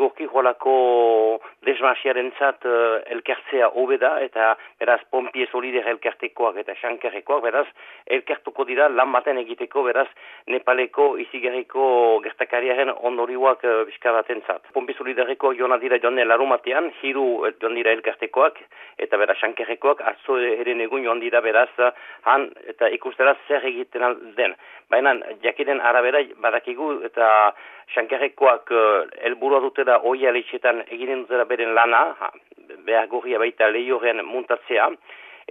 segurki joalako desmasiaren zat uh, elkertzea hobeda eta beraz pompie solider elkertekoak eta xankerrekoak beraz elkertuko dira lan baten egiteko beraz Nepaleko izigarriko gertakariaren ondoriuak uh, bizkaraten zat. Pompie soliderreko joan dira joan larumatean, hiru joan dira elkertekoak eta beraz xankerrekoak atzo ere negun joan dira beraz han eta ikustera zer egiten den. Baina jakiten arabera badakigu eta xankerrekoak helburua dute da oi alitxetan egiten dutera beren lana, behar gorria baita lehioren muntatzea,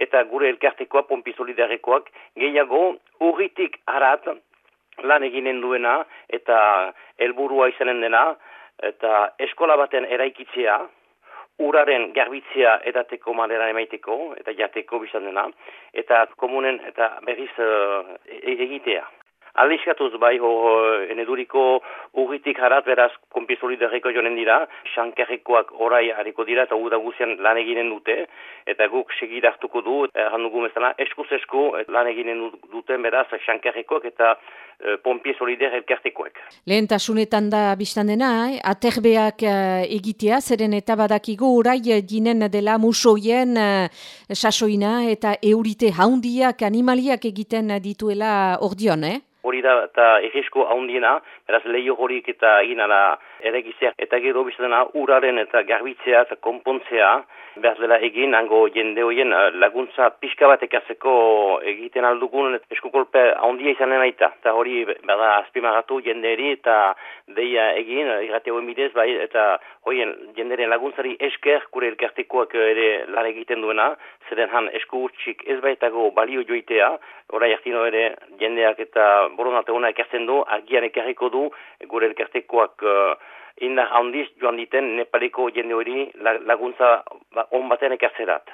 eta gure elkartekoa, pompi solidarekoak, gehiago urritik harat lan eginen duena, eta helburua izanen dena, eta eskola baten eraikitzea, uraren garbitzea edateko manera emaiteko, eta jateko bizan dena, eta komunen eta berriz uh, egitea. Alizkatuz bai hor eneduriko urritik harat beraz konpisolidareko jonen dira, xankerrekoak orai hariko dira eta uda guzian lan eginen dute, eta guk segid hartuko du, erran dugu mezana, eskuz esku lan eginen duten beraz xankerrekoak eta e, pompie solider elkartekoek. Lehen tasunetan da biztan dena, eh? aterbeak uh, egitea, zeren eta badakigu orai dinen dela musoien sasoina eta eurite haundiak animaliak egiten dituela ordion, eh? Hori da eta egesko haundiena, beraz lehio horik eta egin ala eregizea, eta gero biztena uraren eta garbitzea eta konpontzea, behar dela egin, hango jende hoien eh, laguntza pixka bat ekazeko egiten aldugun eskukolpe handia izanen aita, eta hori bada azpimagatu jenderi eta deia egin, irrate hoen bidez, bai, eta hoien jenderen laguntzari esker, kure elkartekoak ere lan egiten duena, zeren han esku urtsik ez baitago balio joitea, orai hartino ere jendeak eta boronate hona ekartzen du, agian ekarriko du, gure elkartekoak uh, indar handiz joan diten Nepaleko jende hori laguntza ba, on baten ekartzerat.